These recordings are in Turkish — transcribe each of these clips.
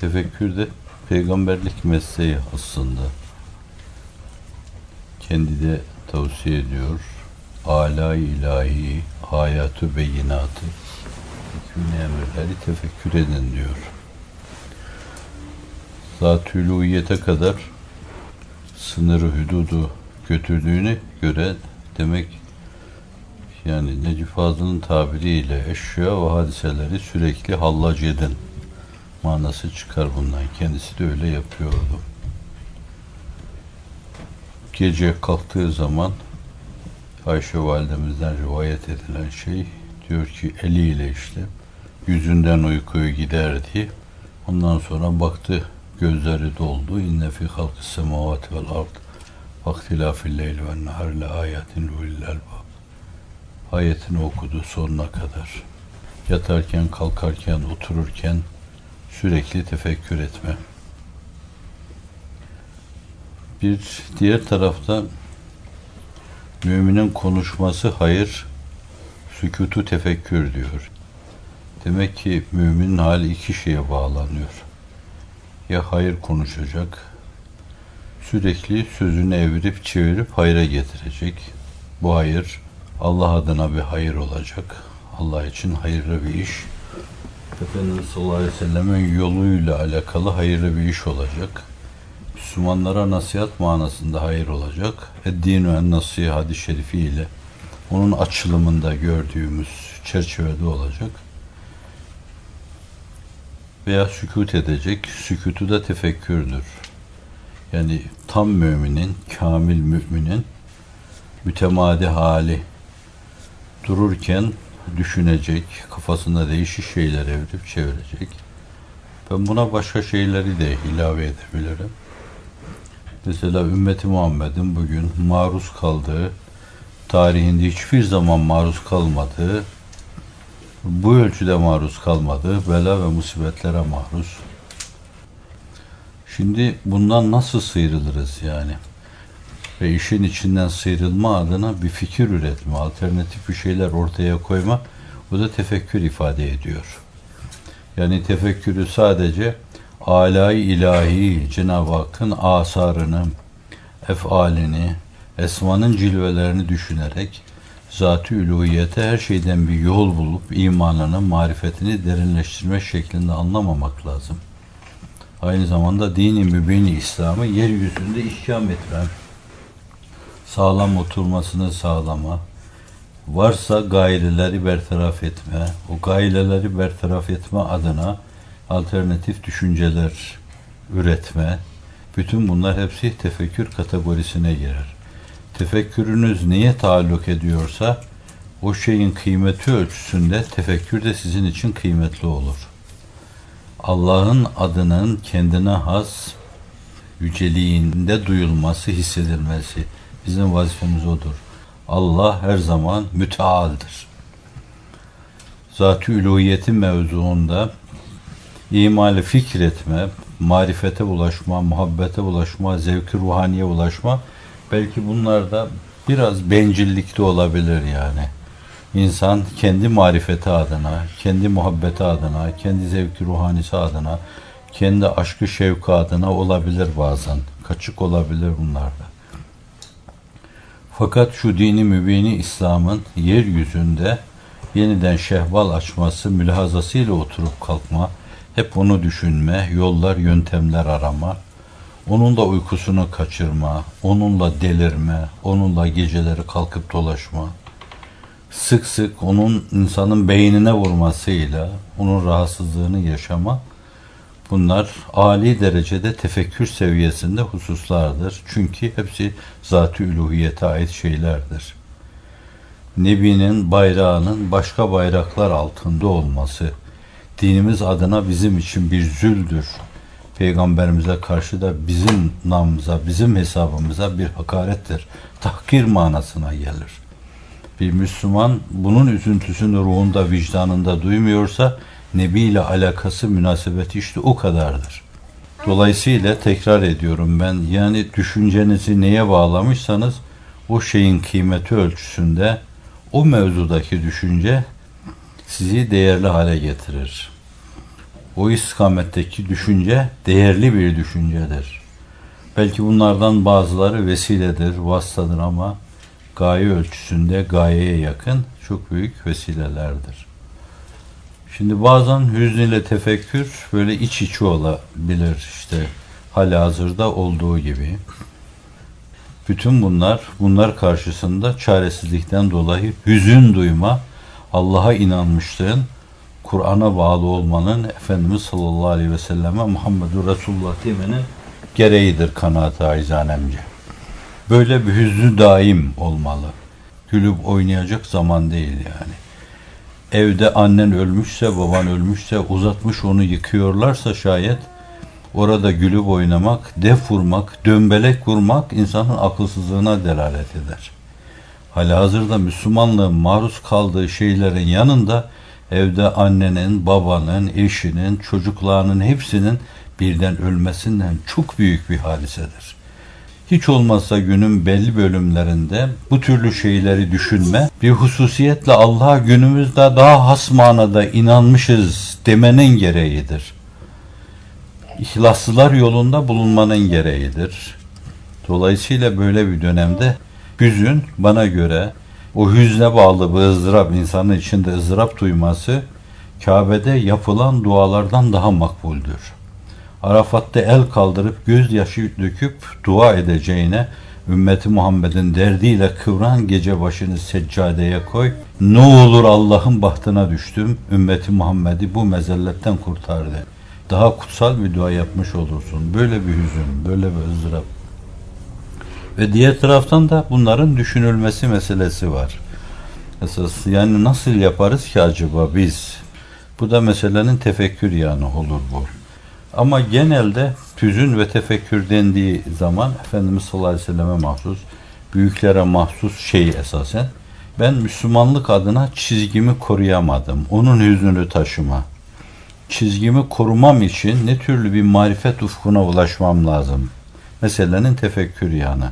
Tefekkür de peygamberlik mesleği aslında. Kendi de tavsiye ediyor. Ala ilahi, hayatı beyinatı, hükmüne emirleri tefekkür edin diyor. Zatülüyete kadar sınırı, hüdudu götürdüğüne göre demek yani Necip Fazıl'ın tabiriyle eşya ve hadiseleri sürekli hallac edin manası çıkar bundan. Kendisi de öyle yapıyordu. Gece kalktığı zaman Ayşe validemizden rivayet edilen şey diyor ki eliyle işte yüzünden uykuyu giderdi. Ondan sonra baktı gözleri doldu. İnne fi halkı semavati vel ard vaktilafil leyl ve nehar le ayetin ulil. Ayetini okudu sonuna kadar. Yatarken, kalkarken, otururken sürekli tefekkür etme. Bir diğer tarafta müminin konuşması hayır, sükutu tefekkür diyor. Demek ki müminin hali iki şeye bağlanıyor. Ya hayır konuşacak, sürekli sözünü evirip çevirip hayra getirecek. Bu hayır Allah adına bir hayır olacak. Allah için hayırlı bir iş. Efendimiz sallallahu aleyhi ve sellemin yoluyla alakalı hayırlı bir iş olacak. Müslümanlara nasihat manasında hayır olacak. Eddinu en nasihat hadis-i şerifi ile onun açılımında gördüğümüz çerçevede olacak. Veya sükut edecek. Sükutu da tefekkürdür. Yani tam müminin, kamil müminin mütemadi hali dururken düşünecek, kafasında değişik şeyler evirip çevirecek. Ben buna başka şeyleri de ilave edebilirim. Mesela ümmeti Muhammed'in bugün maruz kaldığı, tarihinde hiçbir zaman maruz kalmadığı, bu ölçüde maruz kalmadığı bela ve musibetlere maruz. Şimdi bundan nasıl sıyrılırız yani? Ve işin içinden sıyrılma adına bir fikir üretme, alternatif bir şeyler ortaya koyma, bu da tefekkür ifade ediyor. Yani tefekkürü sadece alay ilahi Cenab-ı Hakk'ın asarını, efalini, esmanın cilvelerini düşünerek zat-ı üluhiyete her şeyden bir yol bulup imanını, marifetini derinleştirme şeklinde anlamamak lazım. Aynı zamanda dini mübini İslam'ı yeryüzünde ihkam etmem, sağlam oturmasını sağlama, varsa gayreleri bertaraf etme, o gayreleri bertaraf etme adına alternatif düşünceler üretme, bütün bunlar hepsi tefekkür kategorisine girer. Tefekkürünüz neye taalluk ediyorsa o şeyin kıymeti ölçüsünde tefekkür de sizin için kıymetli olur. Allah'ın adının kendine has yüceliğinde duyulması, hissedilmesi bizim vazifemiz odur. Allah her zaman mütealdir. Zat-ı üluhiyetin mevzuunda imali fikretme, marifete ulaşma, muhabbete ulaşma, zevki ruhaniye ulaşma belki bunlar da biraz bencillikte olabilir yani. İnsan kendi marifeti adına, kendi muhabbeti adına, kendi zevki ruhanisi adına, kendi aşkı şevki adına olabilir bazen. Kaçık olabilir bunlarda. Fakat şu dini mübini İslam'ın yeryüzünde yeniden şehval açması mülahazasıyla oturup kalkma, hep onu düşünme, yollar, yöntemler arama, onunla uykusunu kaçırma, onunla delirme, onunla geceleri kalkıp dolaşma, sık sık onun insanın beynine vurmasıyla onun rahatsızlığını yaşama, Bunlar âli derecede tefekkür seviyesinde hususlardır. Çünkü hepsi zat-ı üluhiyete ait şeylerdir. Nebi'nin bayrağının başka bayraklar altında olması, dinimiz adına bizim için bir züldür. Peygamberimize karşı da bizim namımıza, bizim hesabımıza bir hakarettir. Tahkir manasına gelir. Bir Müslüman bunun üzüntüsünü ruhunda, vicdanında duymuyorsa, Nebi ile alakası, münasebeti işte o kadardır. Dolayısıyla tekrar ediyorum ben, yani düşüncenizi neye bağlamışsanız, o şeyin kıymeti ölçüsünde, o mevzudaki düşünce sizi değerli hale getirir. o istikametteki düşünce değerli bir düşüncedir. Belki bunlardan bazıları vesiledir, vasıtadır ama gaye ölçüsünde gayeye yakın çok büyük vesilelerdir. Şimdi bazen hüzn ile tefekkür böyle iç içi olabilir işte hali hazırda olduğu gibi. Bütün bunlar, bunlar karşısında çaresizlikten dolayı hüzün duyma, Allah'a inanmışlığın, Kur'an'a bağlı olmanın Efendimiz sallallahu aleyhi ve selleme Muhammedur Resulullah demenin gereğidir kanaat aizanemce. Böyle bir hüznü daim olmalı. Gülüp oynayacak zaman değil yani. Evde annen ölmüşse, baban ölmüşse, uzatmış onu yıkıyorlarsa şayet orada gülüp oynamak, def vurmak, dömbelek vurmak insanın akılsızlığına delalet eder. Halihazırda Müslümanlığın maruz kaldığı şeylerin yanında evde annenin, babanın, eşinin, çocuklarının hepsinin birden ölmesinden çok büyük bir hadisedir. Hiç olmazsa günün belli bölümlerinde bu türlü şeyleri düşünme, bir hususiyetle Allah'a günümüzde daha has manada inanmışız demenin gereğidir. İhlaslılar yolunda bulunmanın gereğidir. Dolayısıyla böyle bir dönemde hüzün bana göre o hüzne bağlı bu ızdırap, insanın içinde ızdırap duyması Kabe'de yapılan dualardan daha makbuldür. Arafat'ta el kaldırıp gözyaşı döküp dua edeceğine ümmeti Muhammed'in derdiyle kıvran gece başını seccadeye koy. Ne olur Allah'ın bahtına düştüm. Ümmeti Muhammed'i bu mezelletten kurtardı. Daha kutsal bir dua yapmış olursun. Böyle bir hüzün, böyle bir ızdırap. Ve diğer taraftan da bunların düşünülmesi meselesi var. Esas yani nasıl yaparız ki acaba biz? Bu da meselenin tefekkür yanı olur bu. Ama genelde tüzün ve tefekkür dendiği zaman Efendimiz sallallahu aleyhi ve selleme mahsus, büyüklere mahsus şey esasen. Ben Müslümanlık adına çizgimi koruyamadım. Onun hüznünü taşıma. Çizgimi korumam için ne türlü bir marifet ufkuna ulaşmam lazım. Meselenin tefekkür yanı.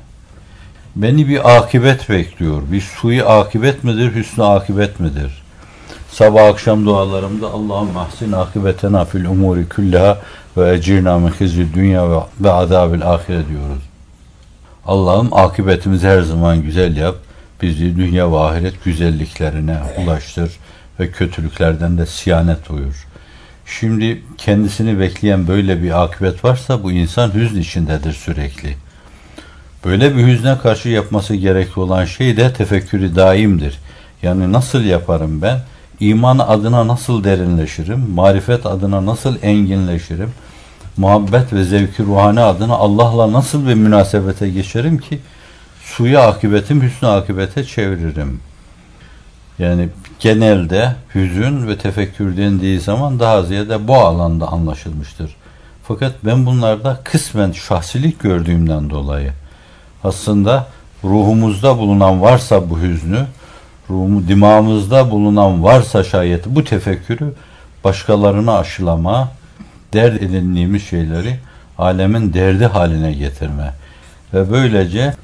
Beni bir akibet bekliyor. Bir suyu akibet midir, hüsnü akibet midir? Sabah akşam dualarımda Allah'ım mahsin akibetena fil umuri küllaha ve ecirna min hizri dünya ve, adabil ahire diyoruz. Allah'ım akıbetimizi her zaman güzel yap. Bizi dünya ve ahiret güzelliklerine ulaştır ve kötülüklerden de siyanet uyur. Şimdi kendisini bekleyen böyle bir akıbet varsa bu insan hüzn içindedir sürekli. Böyle bir hüzne karşı yapması gerekli olan şey de tefekkürü daimdir. Yani nasıl yaparım ben? İman adına nasıl derinleşirim? Marifet adına nasıl enginleşirim? Muhabbet ve zevki ruhani adına Allah'la nasıl bir münasebete geçerim ki suyu akıbetim hüsnü akıbete çeviririm. Yani genelde hüzün ve tefekkür dendiği zaman daha ziyade bu alanda anlaşılmıştır. Fakat ben bunlarda kısmen şahsilik gördüğümden dolayı aslında ruhumuzda bulunan varsa bu hüznü, ruhumu, dimağımızda bulunan varsa şayet bu tefekkürü başkalarına aşılama, dert edindiğimiz şeyleri alemin derdi haline getirme ve böylece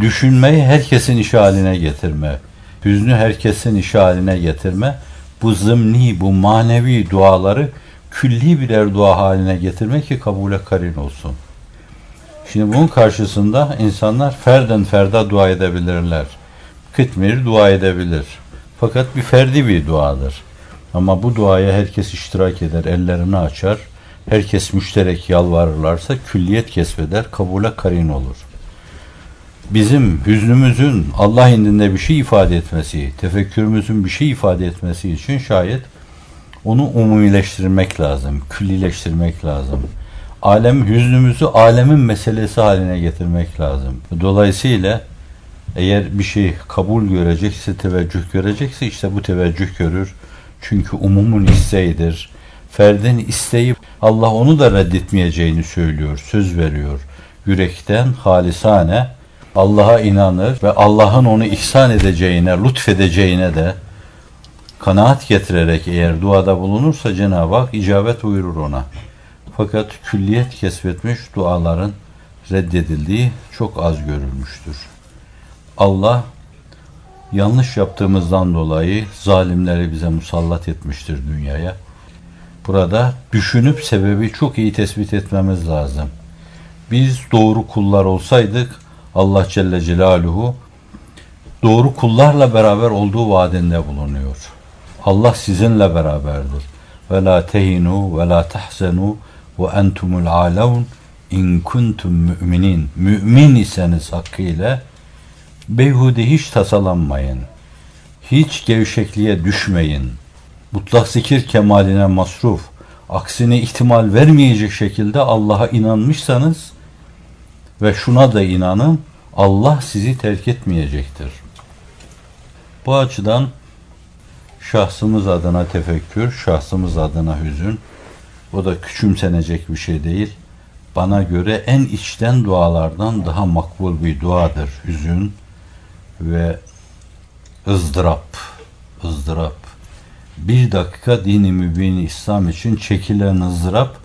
düşünmeyi herkesin işi haline getirme, hüznü herkesin işi haline getirme, bu zımni, bu manevi duaları külli birer dua haline getirmek ki kabule karin olsun. Şimdi bunun karşısında insanlar ferden ferda dua edebilirler. Kıtmir dua edebilir. Fakat bir ferdi bir duadır. Ama bu duaya herkes iştirak eder, ellerini açar. Herkes müşterek yalvarırlarsa külliyet kesbeder, kabule karin olur. Bizim hüznümüzün Allah indinde bir şey ifade etmesi, tefekkürümüzün bir şey ifade etmesi için şayet onu umumileştirmek lazım, küllileştirmek lazım alem hüznümüzü alemin meselesi haline getirmek lazım. Dolayısıyla eğer bir şey kabul görecekse, teveccüh görecekse işte bu teveccüh görür. Çünkü umumun isteğidir. Ferdin isteyip Allah onu da reddetmeyeceğini söylüyor, söz veriyor. Yürekten halisane Allah'a inanır ve Allah'ın onu ihsan edeceğine, lütfedeceğine de kanaat getirerek eğer duada bulunursa Cenab-ı Hak icabet buyurur ona. Fakat külliyet kesbetmiş duaların reddedildiği çok az görülmüştür. Allah yanlış yaptığımızdan dolayı zalimleri bize musallat etmiştir dünyaya. Burada düşünüp sebebi çok iyi tespit etmemiz lazım. Biz doğru kullar olsaydık Allah Celle Celaluhu doğru kullarla beraber olduğu vaadinde bulunuyor. Allah sizinle beraberdir. Ve la tehinu ve la tahzenu ve entumul alavun in kuntum müminin. Mümin iseniz hakkıyla beyhude hiç tasalanmayın. Hiç gevşekliğe düşmeyin. Mutlak zikir kemaline masruf. Aksine ihtimal vermeyecek şekilde Allah'a inanmışsanız ve şuna da inanın Allah sizi terk etmeyecektir. Bu açıdan şahsımız adına tefekkür, şahsımız adına hüzün, o da küçümsenecek bir şey değil. Bana göre en içten dualardan daha makbul bir duadır hüzün ve ızdırap. ızdırap. Bir dakika dini mübin İslam için çekilen ızdırap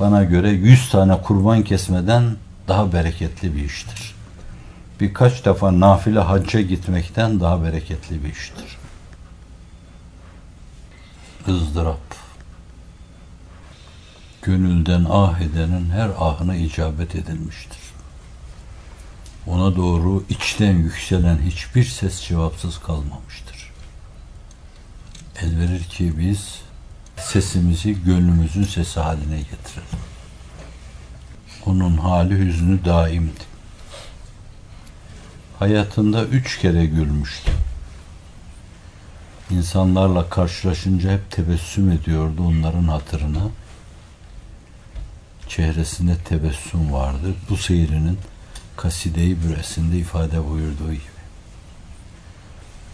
bana göre yüz tane kurban kesmeden daha bereketli bir iştir. Birkaç defa nafile hacca gitmekten daha bereketli bir iştir. ızdırap. Gönülden ah edenin her ahına icabet edilmiştir. Ona doğru içten yükselen hiçbir ses cevapsız kalmamıştır. El verir ki biz sesimizi gönlümüzün sesi haline getirelim. Onun hali hüznü daimdi. Hayatında üç kere gülmüştü. İnsanlarla karşılaşınca hep tebessüm ediyordu onların hatırına. Çehresinde tebessüm vardı. Bu seyrinin kaside-i büresinde ifade buyurduğu gibi.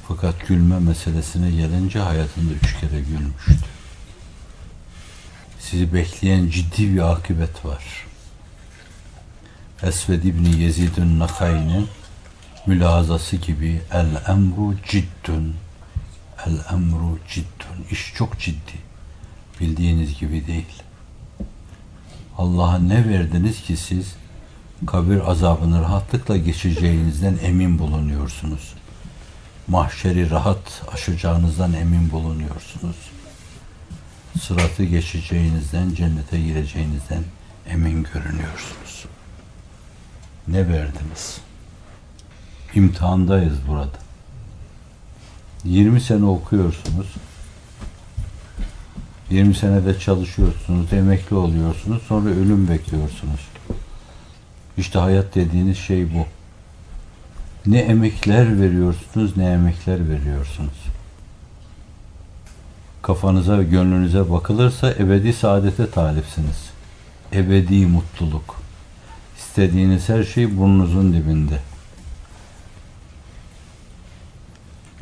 Fakat gülme meselesine gelince hayatında üç kere gülmüştü. Sizi bekleyen ciddi bir akıbet var. Esved İbni Yezid'in Nakay'ın mülazası gibi el emru ciddün el emru ciddün iş çok ciddi bildiğiniz gibi değil Allah'a ne verdiniz ki siz kabir azabını rahatlıkla geçeceğinizden emin bulunuyorsunuz mahşeri rahat aşacağınızdan emin bulunuyorsunuz sıratı geçeceğinizden cennete gireceğinizden emin görünüyorsunuz ne verdiniz? imtihandayız burada. 20 sene okuyorsunuz. 20 senede çalışıyorsunuz, emekli oluyorsunuz, sonra ölüm bekliyorsunuz. İşte hayat dediğiniz şey bu. Ne emekler veriyorsunuz, ne emekler veriyorsunuz. Kafanıza ve gönlünüze bakılırsa ebedi saadete talipsiniz. Ebedi mutluluk. İstediğiniz her şey burnunuzun dibinde.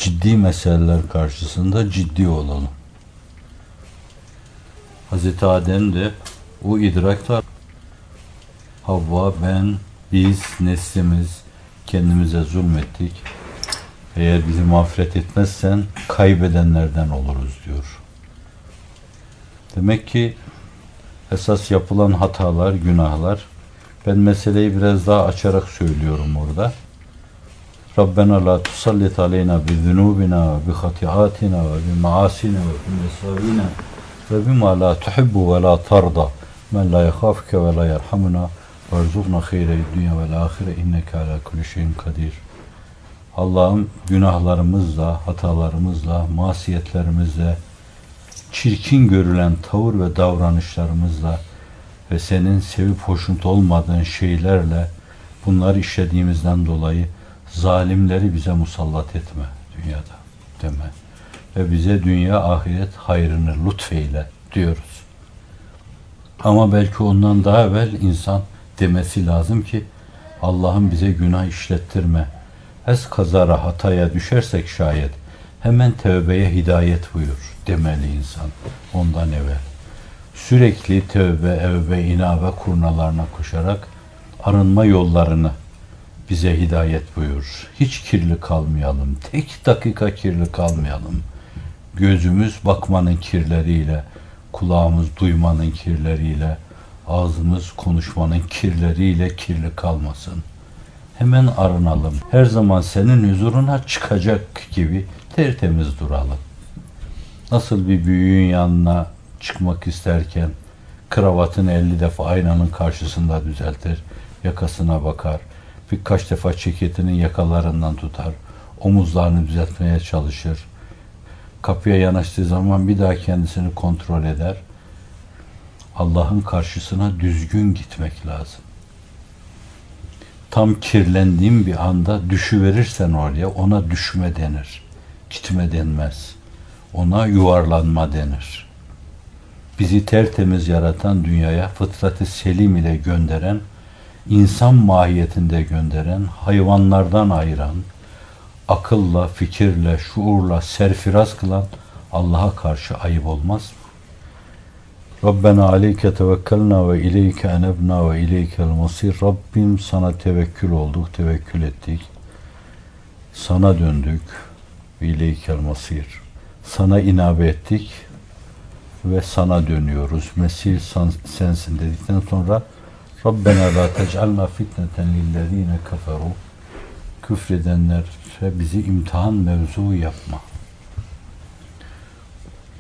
ciddi meseleler karşısında ciddi olalım. Hazreti Adem de o idrakta Havva, ben, biz, neslimiz kendimize zulmettik. Eğer bizi mağfiret etmezsen kaybedenlerden oluruz diyor. Demek ki esas yapılan hatalar, günahlar ben meseleyi biraz daha açarak söylüyorum orada. Rabbena la tusallit aleyna bi zunubina bi hatiatina ve bi maasina ve bi mesavina ve bima la tuhibbu ve la tarda men la yakhafke ve la yerhamuna hayre dünya ve ahire inneke ala kulli şeyin kadir. Allah'ım günahlarımızla, hatalarımızla, masiyetlerimizle, çirkin görülen tavır ve davranışlarımızla ve senin sevip hoşnut olmadığın şeylerle bunları işlediğimizden dolayı zalimleri bize musallat etme dünyada deme. Ve bize dünya ahiret hayrını lütfeyle diyoruz. Ama belki ondan daha evvel insan demesi lazım ki Allah'ım bize günah işlettirme. Ez kazara hataya düşersek şayet hemen tövbeye hidayet buyur demeli insan ondan evvel. Sürekli tövbe, evbe, inabe kurnalarına koşarak arınma yollarını bize hidayet buyur. Hiç kirli kalmayalım. Tek dakika kirli kalmayalım. Gözümüz bakmanın kirleriyle, kulağımız duymanın kirleriyle, ağzımız konuşmanın kirleriyle kirli kalmasın. Hemen arınalım. Her zaman senin huzuruna çıkacak gibi tertemiz duralım. Nasıl bir büyüğün yanına çıkmak isterken kravatını 50 defa aynanın karşısında düzeltir, yakasına bakar, birkaç defa ceketinin yakalarından tutar, omuzlarını düzeltmeye çalışır. Kapıya yanaştığı zaman bir daha kendisini kontrol eder. Allah'ın karşısına düzgün gitmek lazım. Tam kirlendiğin bir anda düşüverirsen oraya ona düşme denir. Gitme denmez. Ona yuvarlanma denir. Bizi tertemiz yaratan dünyaya fıtratı selim ile gönderen, insan mahiyetinde gönderen, hayvanlardan ayıran, akılla, fikirle, şuurla serfiraz kılan Allah'a karşı ayıp olmaz mı? Rabbena aleyke tevekkelna ve ileyke enebna ve ileykel masir. Rabbim sana tevekkül olduk, tevekkül ettik. Sana döndük ve ileykel masir. Sana inabe ettik ve sana dönüyoruz. Mesih sensin dedikten sonra Rabbena la tec'alna fitneten lillezine kaferu küfredenlere bizi imtihan mevzu yapma.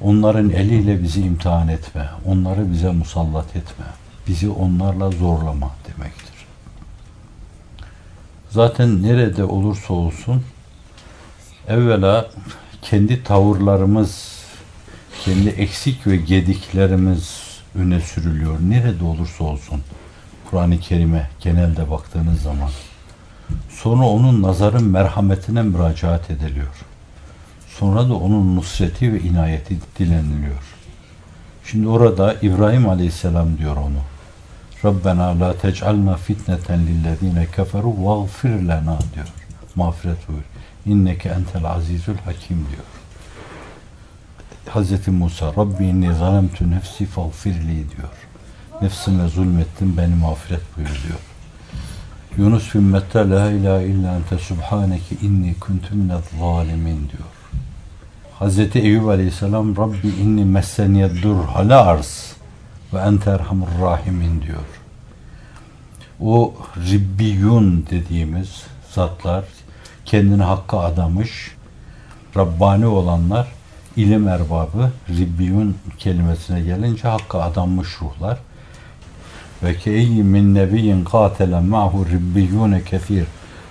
Onların eliyle bizi imtihan etme. Onları bize musallat etme. Bizi onlarla zorlama demektir. Zaten nerede olursa olsun evvela kendi tavırlarımız, kendi eksik ve gediklerimiz öne sürülüyor. Nerede olursa olsun. Kur'an-ı Kerim'e genelde baktığınız zaman. Sonra onun nazarın merhametine müracaat ediliyor. Sonra da onun nusreti ve inayeti dileniliyor. Şimdi orada İbrahim Aleyhisselam diyor onu. Rabbena la tec'alna fitneten lillezine keferu vagfir lena diyor. Mağfiret buyur. İnneke entel azizül hakim diyor. Hz. Musa Rabbi inni zalemtu nefsi fagfirli diyor. Nefsime zulmettim beni mağfiret buyur diyor. Yunus bin Mette la ilahe illa ente subhaneke inni kuntu minez zalimin diyor. Hazreti Eyüp Aleyhisselam Rabbi inni messeniyed dur hala arz ve ente erhamur rahimin diyor. O Ribbiyun dediğimiz zatlar kendini hakka adamış Rabbani olanlar ilim erbabı Ribbiyun kelimesine gelince hakka adanmış ruhlar ve keyyi min nebiyyin katele ma'hu ribbiyune kefir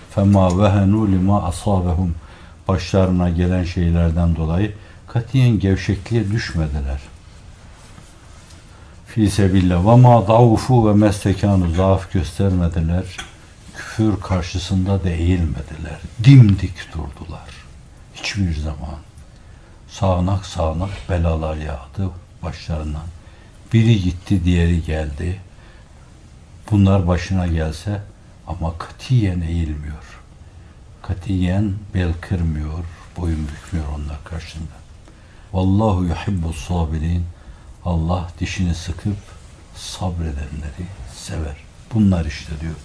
fema vehenu lima asabehum başlarına gelen şeylerden dolayı katiyen gevşekliğe düşmediler. Fi sebillah ve ma daufu ve mestekanu zaaf göstermediler. Küfür karşısında da eğilmediler. Dimdik durdular. Hiçbir zaman sağanak sağanak belalar yağdı başlarından. Biri gitti, diğeri geldi. Bunlar başına gelse ama katiyen eğilmiyor. Katiyen bel kırmıyor, boyun bükmüyor onlar karşısında. Vallahu yuhibbu sabirin. Allah dişini sıkıp sabredenleri sever. Bunlar işte diyor.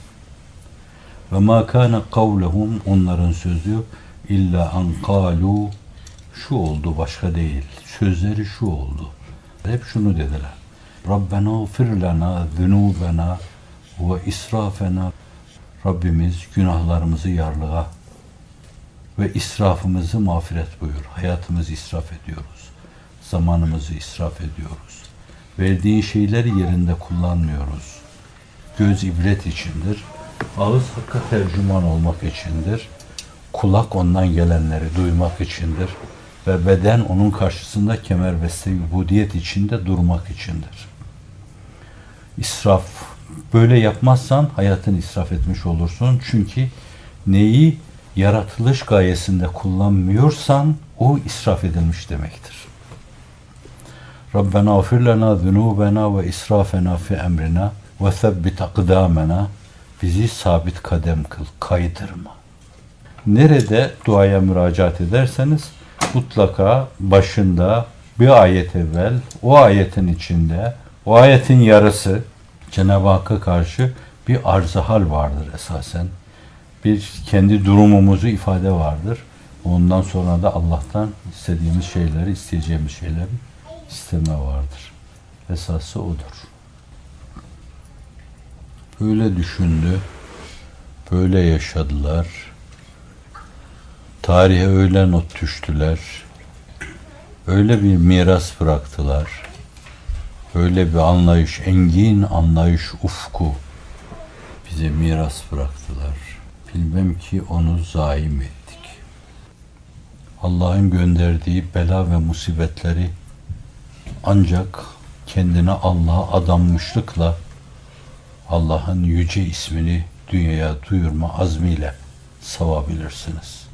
Ve ma kana kavlehum onların sözü illa an kalu şu oldu başka değil. Sözleri şu oldu. Hep şunu dediler. Rabbena fir lana zunubena ve israfena Rabbimiz günahlarımızı yarlığa ve israfımızı mağfiret buyur. Hayatımızı israf ediyoruz. Zamanımızı israf ediyoruz. Verdiğin şeyleri yerinde kullanmıyoruz. Göz ibret içindir. Ağız hakka tercüman olmak içindir. Kulak ondan gelenleri duymak içindir. Ve beden onun karşısında kemer beste ubudiyet içinde durmak içindir. İsraf. Böyle yapmazsan hayatını israf etmiş olursun. Çünkü neyi yaratılış gayesinde kullanmıyorsan o israf edilmiş demektir. Rabbena afir lana zunubena ve israfena fi emrina ve sebbit akdamena bizi sabit kadem kıl, kaydırma. Nerede duaya müracaat ederseniz mutlaka başında bir ayet evvel, o ayetin içinde, o ayetin yarısı Cenab-ı Hakk'a karşı bir arz hal vardır esasen bir kendi durumumuzu ifade vardır. Ondan sonra da Allah'tan istediğimiz şeyleri, isteyeceğimiz şeyleri isteme vardır. Esası odur. Böyle düşündü, böyle yaşadılar. Tarihe öyle not düştüler. Öyle bir miras bıraktılar. Öyle bir anlayış, engin anlayış ufku bize miras bıraktılar. Bilmem ki onu zaim ettik. Allah'ın gönderdiği bela ve musibetleri ancak kendine Allah'a adanmışlıkla Allah'ın yüce ismini dünyaya duyurma azmiyle savabilirsiniz.